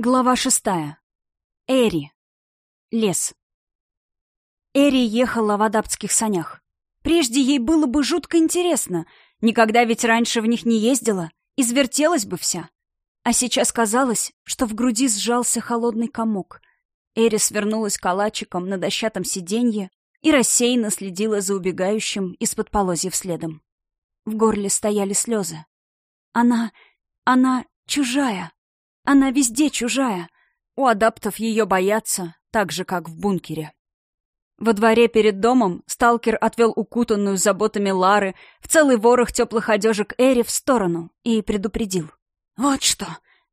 Глава шестая. Эри. Лес. Эри ехала в адаптских санях. Прежде ей было бы жутко интересно. Никогда ведь раньше в них не ездила. Извертелась бы вся. А сейчас казалось, что в груди сжался холодный комок. Эри свернулась калачиком на дощатом сиденье и рассеянно следила за убегающим из-под полозьев следом. В горле стояли слезы. Она... она чужая. Она везде чужая. У адаптов ее боятся, так же, как в бункере. Во дворе перед домом сталкер отвел укутанную заботами Лары в целый ворох теплых одежек Эри в сторону и предупредил. «Вот что,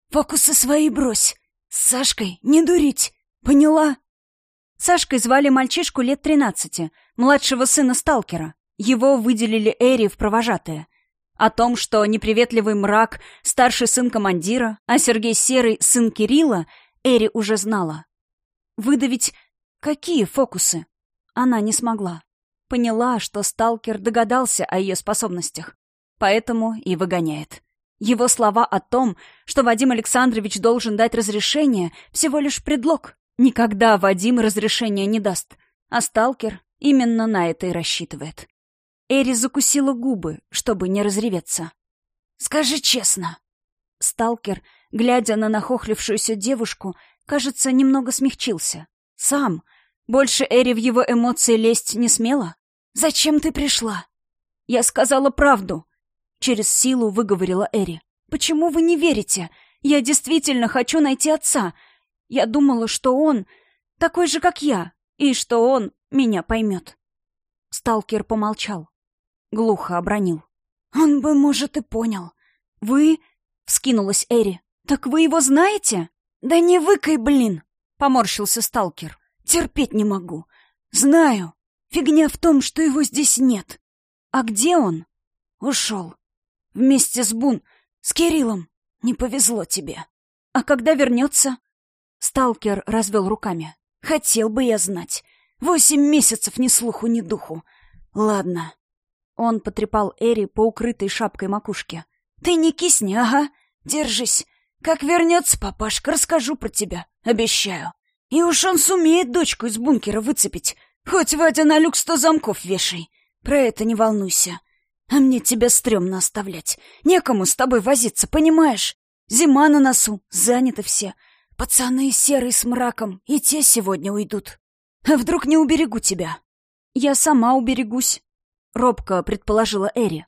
фокусы свои брось. С Сашкой не дурить. Поняла?» Сашкой звали мальчишку лет тринадцати, младшего сына сталкера. Его выделили Эри в провожатые. О том, что неприветливый мрак — старший сын командира, а Сергей Серый — сын Кирилла, Эри уже знала. Выдавить какие фокусы? Она не смогла. Поняла, что сталкер догадался о ее способностях. Поэтому и выгоняет. Его слова о том, что Вадим Александрович должен дать разрешение, всего лишь предлог. Никогда Вадим разрешения не даст. А сталкер именно на это и рассчитывает. Эри закусила губы, чтобы не разреветься. «Скажи честно». Сталкер, глядя на нахохлившуюся девушку, кажется, немного смягчился. Сам. Больше Эри в его эмоции лезть не смела. «Зачем ты пришла?» «Я сказала правду», — через силу выговорила Эри. «Почему вы не верите? Я действительно хочу найти отца. Я думала, что он такой же, как я, и что он меня поймет». Сталкер помолчал глухо обронил. «Он бы, может, и понял. Вы...» — вскинулась Эри. «Так вы его знаете?» «Да не выкай, блин!» — поморщился сталкер. «Терпеть не могу. Знаю. Фигня в том, что его здесь нет. А где он?» «Ушел. Вместе с Бун, с Кириллом. Не повезло тебе». «А когда вернется?» Сталкер развел руками. «Хотел бы я знать. Восемь месяцев ни слуху, ни духу. Ладно, он потрепал Эри по укрытой шапкой макушке. «Ты не кисни, ага. Держись. Как вернется папашка, расскажу про тебя. Обещаю. И уж он сумеет дочку из бункера выцепить. Хоть Вадя на люк сто замков вешай. Про это не волнуйся. А мне тебя стрёмно оставлять. Некому с тобой возиться, понимаешь? Зима на носу, заняты все. Пацаны серые с мраком, и те сегодня уйдут. А вдруг не уберегу тебя? Я сама уберегусь. Робко предположила Эри.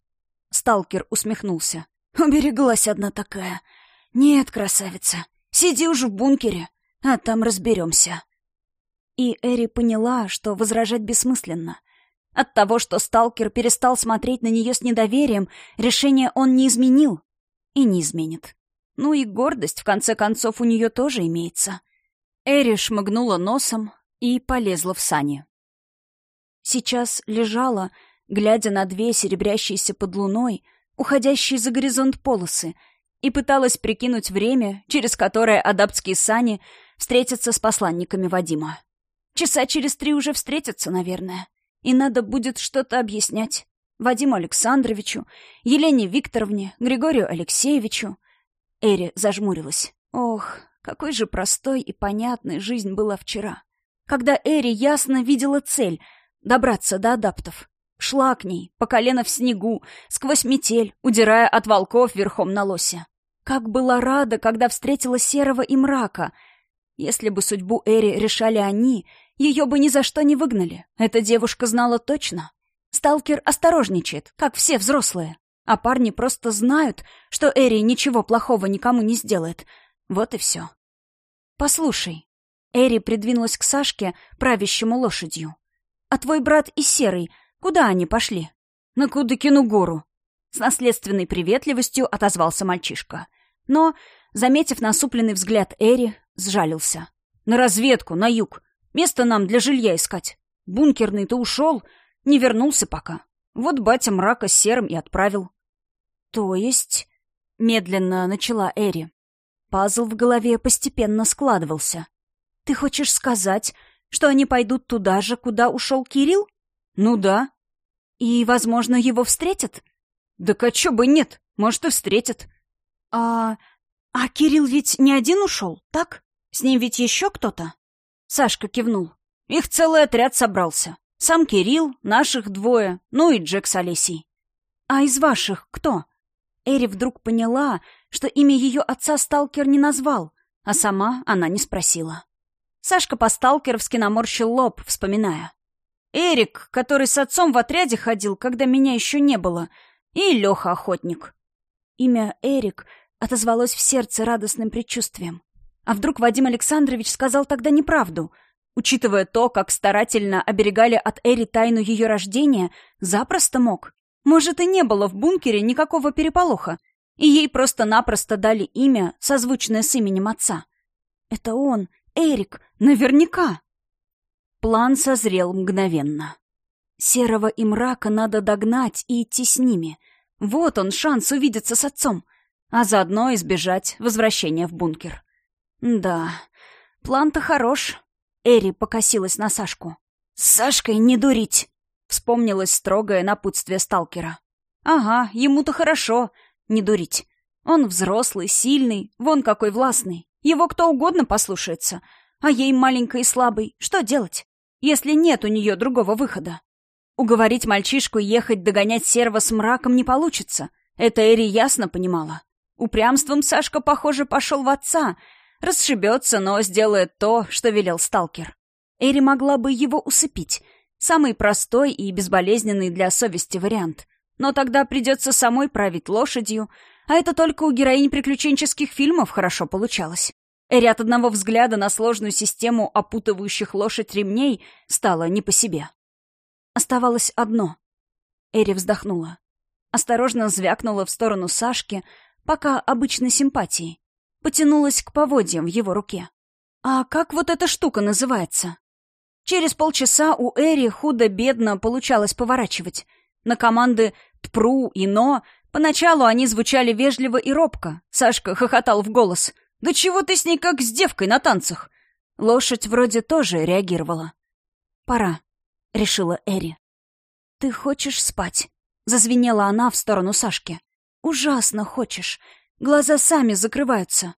Сталкер усмехнулся. «Убереглась одна такая. Нет, красавица, сиди уже в бункере, а там разберемся». И Эри поняла, что возражать бессмысленно. От того, что сталкер перестал смотреть на нее с недоверием, решение он не изменил и не изменит. Ну и гордость, в конце концов, у нее тоже имеется. Эри шмыгнула носом и полезла в сани. Сейчас лежала, глядя на две серебрящиеся под луной, уходящие за горизонт полосы, и пыталась прикинуть время, через которое адаптские сани встретятся с посланниками Вадима. Часа через три уже встретятся, наверное, и надо будет что-то объяснять. Вадиму Александровичу, Елене Викторовне, Григорию Алексеевичу. Эри зажмурилась. Ох, какой же простой и понятной жизнь была вчера. Когда Эри ясно видела цель — добраться до адаптов. Шла к ней, по колено в снегу, сквозь метель, удирая от волков верхом на лосе. Как была рада, когда встретила Серого и Мрака. Если бы судьбу Эри решали они, ее бы ни за что не выгнали. Эта девушка знала точно. Сталкер осторожничает, как все взрослые. А парни просто знают, что Эри ничего плохого никому не сделает. Вот и все. «Послушай». Эри придвинулась к Сашке, правящему лошадью. «А твой брат и Серый Куда они пошли? На Кудыкину гору. С наследственной приветливостью отозвался мальчишка. Но, заметив насупленный взгляд Эри, сжалился. На разведку, на юг. Место нам для жилья искать. Бункерный-то ушел, не вернулся пока. Вот батя мрака с серым и отправил. То есть... Медленно начала Эри. Пазл в голове постепенно складывался. Ты хочешь сказать, что они пойдут туда же, куда ушел Кирилл? «Ну да». «И, возможно, его встретят?» «Да чё бы нет, может, и встретят». «А... «А Кирилл ведь не один ушел, так? С ним ведь еще кто-то?» Сашка кивнул. «Их целый отряд собрался. Сам Кирилл, наших двое, ну и Джек с Олесей». «А из ваших кто?» Эри вдруг поняла, что имя ее отца сталкер не назвал, а сама она не спросила. Сашка по-сталкеровски наморщил лоб, вспоминая. «Эрик, который с отцом в отряде ходил, когда меня еще не было, и Леха Охотник». Имя Эрик отозвалось в сердце радостным предчувствием. А вдруг Вадим Александрович сказал тогда неправду? Учитывая то, как старательно оберегали от Эри тайну ее рождения, запросто мог. Может, и не было в бункере никакого переполоха, и ей просто-напросто дали имя, созвучное с именем отца. Это он, Эрик, наверняка. План созрел мгновенно. Серого и мрака надо догнать и идти с ними. Вот он, шанс увидеться с отцом, а заодно избежать возвращения в бункер. Да, план-то хорош. Эри покосилась на Сашку. «С Сашкой не дурить!» Вспомнилось строгое напутствие сталкера. «Ага, ему-то хорошо, не дурить. Он взрослый, сильный, вон какой властный. Его кто угодно послушается. А ей маленькой и слабой, что делать, если нет у нее другого выхода? Уговорить мальчишку ехать догонять серва с мраком не получится. Это Эри ясно понимала. Упрямством Сашка, похоже, пошел в отца. Расшибется, но сделает то, что велел сталкер. Эри могла бы его усыпить — Самый простой и безболезненный для совести вариант. Но тогда придется самой править лошадью, а это только у героинь приключенческих фильмов хорошо получалось. Эри от одного взгляда на сложную систему опутывающих лошадь ремней стало не по себе. Оставалось одно. Эри вздохнула. Осторожно звякнула в сторону Сашки, пока обычной симпатии. Потянулась к поводьям в его руке. «А как вот эта штука называется?» Через полчаса у Эри худо-бедно получалось поворачивать. На команды «тпру» и «но» поначалу они звучали вежливо и робко. Сашка хохотал в голос. «Да чего ты с ней как с девкой на танцах?» Лошадь вроде тоже реагировала. «Пора», — решила Эри. «Ты хочешь спать?» — зазвенела она в сторону Сашки. «Ужасно хочешь. Глаза сами закрываются».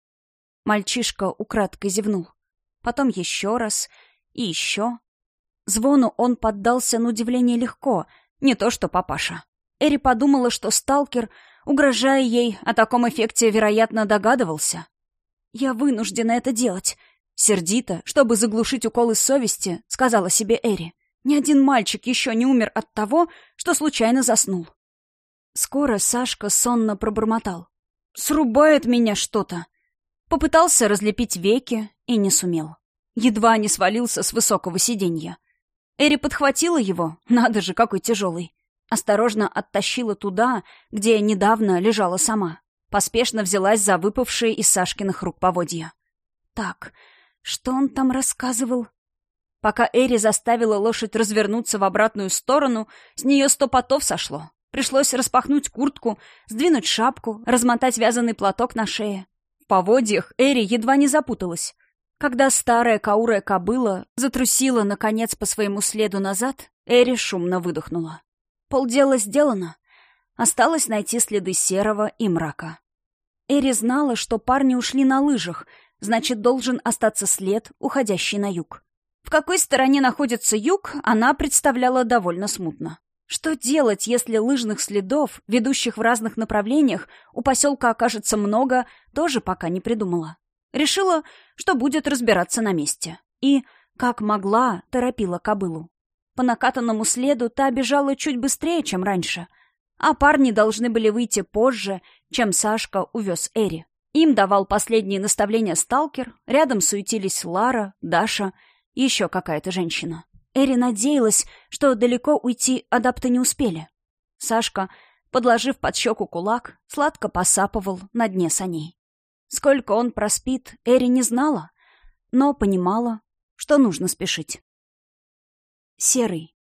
Мальчишка украдкой зевнул. Потом еще раз — и еще. Звону он поддался на удивление легко, не то что папаша. Эри подумала, что сталкер, угрожая ей, о таком эффекте, вероятно, догадывался. «Я вынуждена это делать», — сердито, чтобы заглушить уколы совести, сказала себе Эри. «Ни один мальчик еще не умер от того, что случайно заснул». Скоро Сашка сонно пробормотал. «Срубает меня что-то». Попытался разлепить веки и не сумел едва не свалился с высокого сиденья. Эри подхватила его, надо же, какой тяжелый. Осторожно оттащила туда, где недавно лежала сама. Поспешно взялась за выпавшие из Сашкиных рук поводья. Так, что он там рассказывал? Пока Эри заставила лошадь развернуться в обратную сторону, с нее сто потов сошло. Пришлось распахнуть куртку, сдвинуть шапку, размотать вязаный платок на шее. В поводьях Эри едва не запуталась. Когда старая каурая кобыла затрусила, наконец, по своему следу назад, Эри шумно выдохнула. Полдела сделано. Осталось найти следы серого и мрака. Эри знала, что парни ушли на лыжах, значит, должен остаться след, уходящий на юг. В какой стороне находится юг, она представляла довольно смутно. Что делать, если лыжных следов, ведущих в разных направлениях, у поселка окажется много, тоже пока не придумала. Решила, что будет разбираться на месте. И, как могла, торопила кобылу. По накатанному следу та бежала чуть быстрее, чем раньше. А парни должны были выйти позже, чем Сашка увез Эри. Им давал последние наставления сталкер, рядом суетились Лара, Даша, еще какая-то женщина. Эри надеялась, что далеко уйти адапты не успели. Сашка, подложив под щеку кулак, сладко посапывал на дне саней. Сколько он проспит, Эри не знала, но понимала, что нужно спешить. Серый.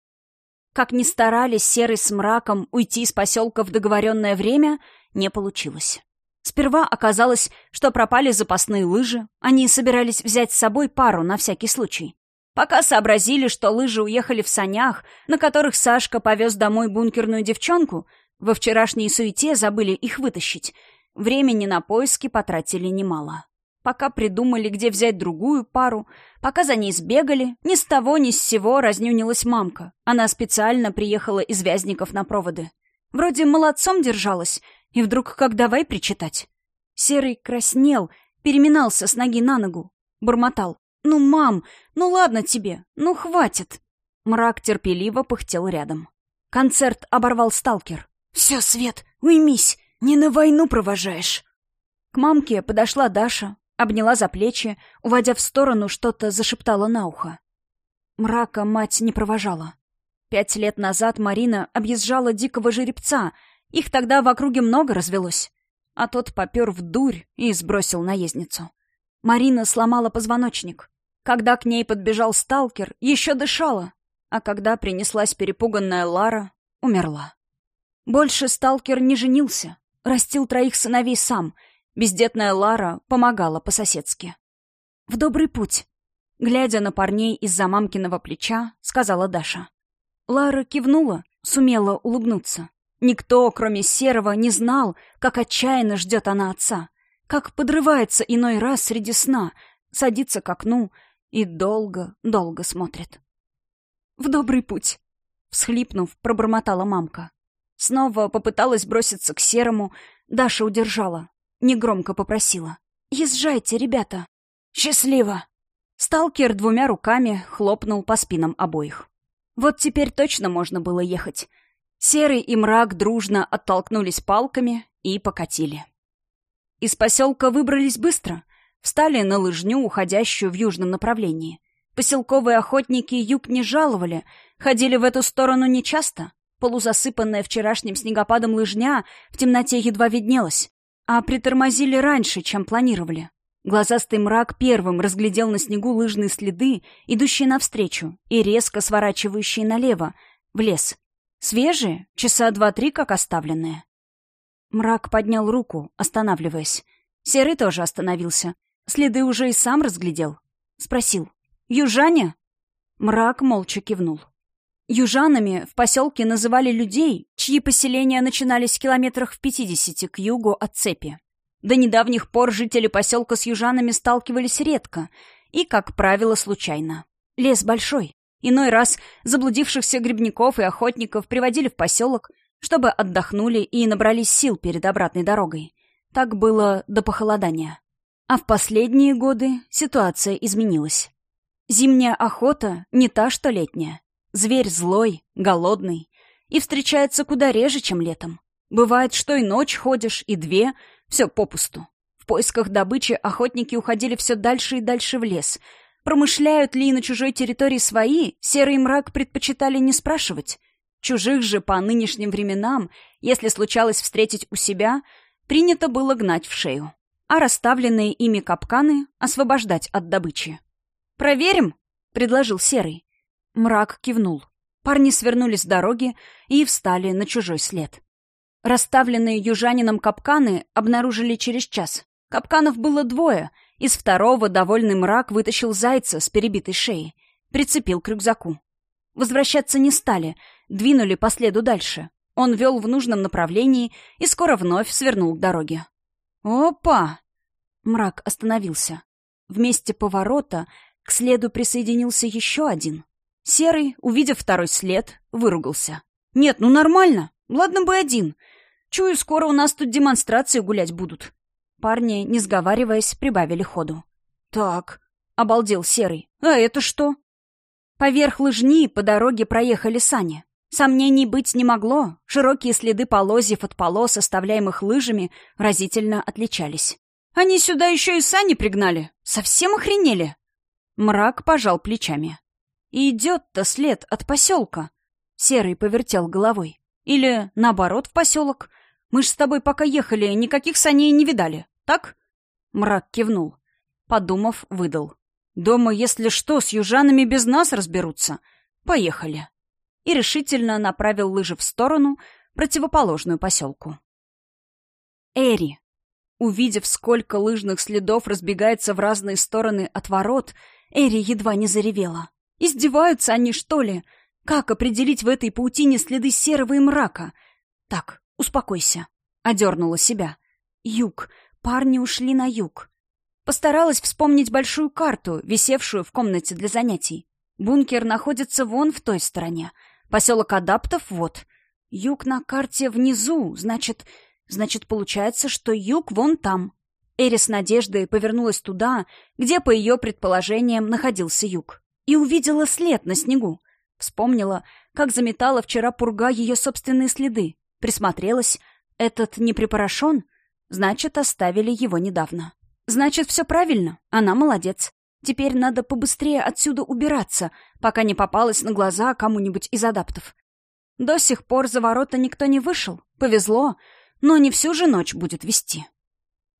Как ни старались Серый с мраком уйти из поселка в договоренное время, не получилось. Сперва оказалось, что пропали запасные лыжи, они собирались взять с собой пару на всякий случай. Пока сообразили, что лыжи уехали в санях, на которых Сашка повез домой бункерную девчонку, во вчерашней суете забыли их вытащить — Времени на поиски потратили немало. Пока придумали, где взять другую пару, пока за ней сбегали, ни с того ни с сего разнюнилась мамка. Она специально приехала из Вязников на проводы. Вроде молодцом держалась, и вдруг как давай причитать. Серый краснел, переминался с ноги на ногу, бормотал. «Ну, мам, ну ладно тебе, ну хватит!» Мрак терпеливо пыхтел рядом. Концерт оборвал сталкер. «Все, Свет, уймись, не на войну провожаешь!» К мамке подошла Даша, обняла за плечи, уводя в сторону, что-то зашептала на ухо. Мрака мать не провожала. Пять лет назад Марина объезжала дикого жеребца, их тогда в округе много развелось. А тот попер в дурь и сбросил наездницу. Марина сломала позвоночник. Когда к ней подбежал сталкер, еще дышала, а когда принеслась перепуганная Лара, умерла. Больше сталкер не женился, растил троих сыновей сам — Бездетная Лара помогала по-соседски. «В добрый путь», — глядя на парней из-за мамкиного плеча, сказала Даша. Лара кивнула, сумела улыбнуться. Никто, кроме Серого, не знал, как отчаянно ждет она отца, как подрывается иной раз среди сна, садится к окну и долго-долго смотрит. «В добрый путь», — всхлипнув, пробормотала мамка. Снова попыталась броситься к Серому, Даша удержала, Негромко попросила. «Езжайте, ребята!» «Счастливо!» Сталкер двумя руками хлопнул по спинам обоих. Вот теперь точно можно было ехать. Серый и мрак дружно оттолкнулись палками и покатили. Из поселка выбрались быстро, встали на лыжню, уходящую в южном направлении. Поселковые охотники юг не жаловали, ходили в эту сторону нечасто. Полузасыпанная вчерашним снегопадом лыжня в темноте едва виднелась. А притормозили раньше, чем планировали. Глазастый мрак первым разглядел на снегу лыжные следы, идущие навстречу, и резко сворачивающие налево, в лес. Свежие, часа два-три, как оставленные. Мрак поднял руку, останавливаясь. Серый тоже остановился. Следы уже и сам разглядел. Спросил. «Южане?» Мрак молча кивнул. Южанами в поселке называли людей, чьи поселения начинались в километрах в 50 к югу от цепи. До недавних пор жители поселка с южанами сталкивались редко и, как правило, случайно. Лес большой. Иной раз заблудившихся грибников и охотников приводили в поселок, чтобы отдохнули и набрались сил перед обратной дорогой. Так было до похолодания. А в последние годы ситуация изменилась. Зимняя охота не та, что летняя. Зверь злой, голодный. И встречается куда реже, чем летом. Бывает, что и ночь ходишь, и две. Все попусту. В поисках добычи охотники уходили все дальше и дальше в лес. Промышляют ли на чужой территории свои, серый мрак предпочитали не спрашивать. Чужих же по нынешним временам, если случалось встретить у себя, принято было гнать в шею. А расставленные ими капканы освобождать от добычи. «Проверим?» — предложил Серый. Мрак кивнул. Парни свернули с дороги и встали на чужой след. Расставленные южанином капканы обнаружили через час. Капканов было двое. Из второго довольный мрак вытащил зайца с перебитой шеей. Прицепил к рюкзаку. Возвращаться не стали, двинули по следу дальше. Он вел в нужном направлении и скоро вновь свернул к дороге. «Опа!» Мрак остановился. Вместе поворота к следу присоединился еще один. Серый, увидев второй след, выругался. «Нет, ну нормально. Ладно бы один. Чую, скоро у нас тут демонстрации гулять будут». Парни, не сговариваясь, прибавили ходу. «Так», — обалдел Серый. «А это что?» Поверх лыжни по дороге проехали сани. Сомнений быть не могло. Широкие следы полозьев от полос, оставляемых лыжами, разительно отличались. «Они сюда еще и сани пригнали. Совсем охренели?» Мрак пожал плечами. Идет-то след от поселка. Серый повертел головой. Или, наоборот, в поселок. Мы ж с тобой пока ехали, никаких саней не видали, так? Мрак кивнул. Подумав, выдал. Дома, если что, с южанами без нас разберутся. Поехали. И решительно направил лыжи в сторону, противоположную поселку. Эри. Увидев, сколько лыжных следов разбегается в разные стороны от ворот, Эри едва не заревела. «Издеваются они, что ли? Как определить в этой паутине следы серого и мрака? Так, успокойся», — одернула себя. Юг. Парни ушли на юг. Постаралась вспомнить большую карту, висевшую в комнате для занятий. Бункер находится вон в той стороне. Поселок Адаптов вот. Юг на карте внизу, значит... Значит, получается, что юг вон там. Эри с надеждой повернулась туда, где, по ее предположениям, находился юг. И увидела след на снегу. Вспомнила, как заметала вчера пурга ее собственные следы. Присмотрелась. Этот не припорошен? Значит, оставили его недавно. Значит, все правильно. Она молодец. Теперь надо побыстрее отсюда убираться, пока не попалась на глаза кому-нибудь из адаптов. До сих пор за ворота никто не вышел. Повезло, но не всю же ночь будет вести.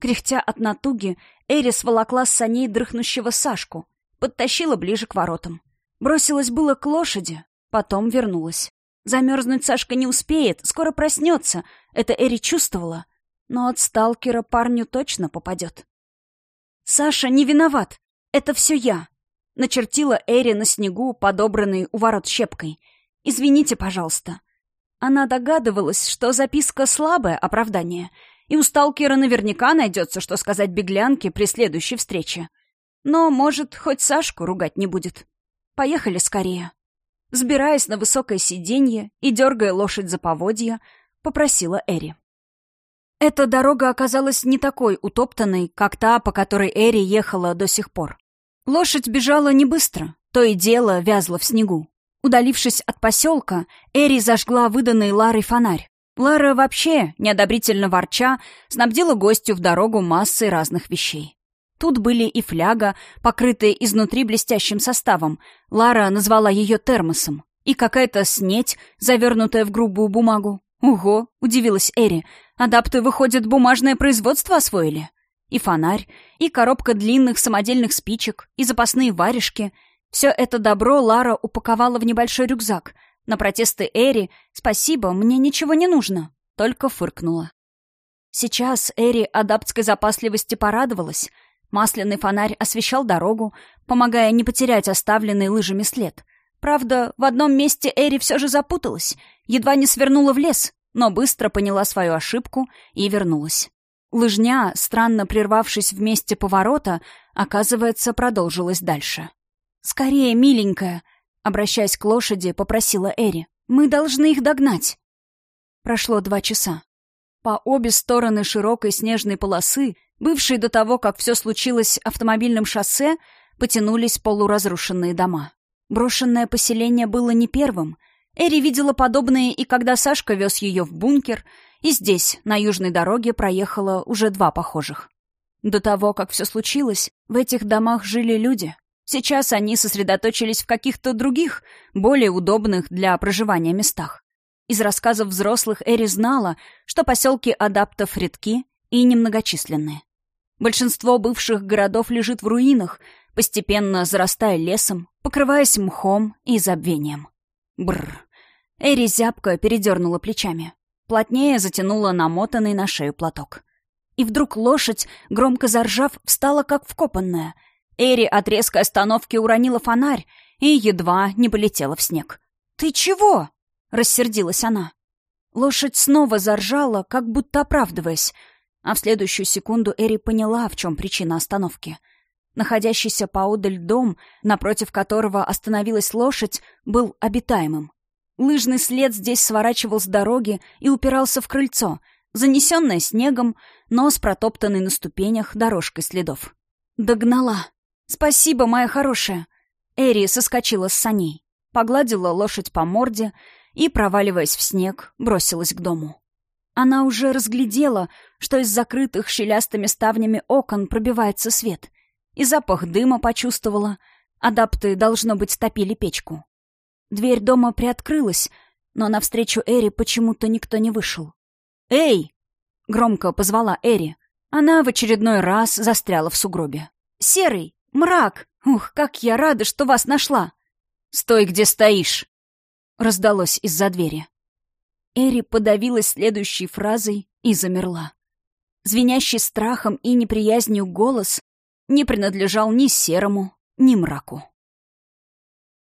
Кряхтя от натуги, Эрис волокла с саней дрыхнущего Сашку, подтащила ближе к воротам. Бросилась было к лошади, потом вернулась. Замерзнуть Сашка не успеет, скоро проснется. Это Эри чувствовала. Но от сталкера парню точно попадет. «Саша не виноват. Это все я», — начертила Эри на снегу, подобранный у ворот щепкой. «Извините, пожалуйста». Она догадывалась, что записка — слабое оправдание, и у сталкера наверняка найдется, что сказать беглянке при следующей встрече. Но, может, хоть Сашку ругать не будет. Поехали скорее. Сбираясь на высокое сиденье и дергая лошадь за поводья, попросила Эри. Эта дорога оказалась не такой утоптанной, как та, по которой Эри ехала до сих пор. Лошадь бежала не быстро, то и дело вязла в снегу. Удалившись от поселка, Эри зажгла выданный Ларой фонарь. Лара вообще, неодобрительно ворча, снабдила гостю в дорогу массой разных вещей. Тут были и фляга, покрытая изнутри блестящим составом. Лара назвала ее термосом. И какая-то снеть, завернутая в грубую бумагу. «Ого!» — удивилась Эри. «Адапты, выходит, бумажное производство освоили?» И фонарь, и коробка длинных самодельных спичек, и запасные варежки. Все это добро Лара упаковала в небольшой рюкзак. На протесты Эри «Спасибо, мне ничего не нужно», только фыркнула. Сейчас Эри адаптской запасливости порадовалась — Масляный фонарь освещал дорогу, помогая не потерять оставленный лыжами след. Правда, в одном месте Эри все же запуталась, едва не свернула в лес, но быстро поняла свою ошибку и вернулась. Лыжня, странно прервавшись в месте поворота, оказывается, продолжилась дальше. «Скорее, миленькая!» — обращаясь к лошади, попросила Эри. «Мы должны их догнать!» Прошло два часа. По обе стороны широкой снежной полосы Бывшие до того, как все случилось автомобильным шоссе, потянулись полуразрушенные дома. Брошенное поселение было не первым. Эри видела подобные и когда Сашка вез ее в бункер, и здесь, на южной дороге, проехало уже два похожих. До того, как все случилось, в этих домах жили люди. Сейчас они сосредоточились в каких-то других, более удобных для проживания местах. Из рассказов взрослых Эри знала, что поселки адаптов редки и немногочисленные. Большинство бывших городов лежит в руинах, постепенно зарастая лесом, покрываясь мхом и забвением. Бррр. Эри зябко передернула плечами. Плотнее затянула намотанный на шею платок. И вдруг лошадь, громко заржав, встала как вкопанная. Эри от резкой остановки уронила фонарь и едва не полетела в снег. «Ты чего?» — рассердилась она. Лошадь снова заржала, как будто оправдываясь — а в следующую секунду Эри поняла, в чем причина остановки. Находящийся поодаль дом, напротив которого остановилась лошадь, был обитаемым. Лыжный след здесь сворачивал с дороги и упирался в крыльцо, занесенное снегом, но с протоптанной на ступенях дорожкой следов. «Догнала! Спасибо, моя хорошая!» Эри соскочила с саней, погладила лошадь по морде и, проваливаясь в снег, бросилась к дому. Она уже разглядела, что из закрытых щелястыми ставнями окон пробивается свет. И запах дыма почувствовала. Адапты, должно быть, топили печку. Дверь дома приоткрылась, но навстречу Эри почему-то никто не вышел. «Эй!» — громко позвала Эри. Она в очередной раз застряла в сугробе. «Серый! Мрак! Ух, как я рада, что вас нашла!» «Стой, где стоишь!» — раздалось из-за двери. Эри подавилась следующей фразой и замерла. Звенящий страхом и неприязнью голос не принадлежал ни серому, ни мраку.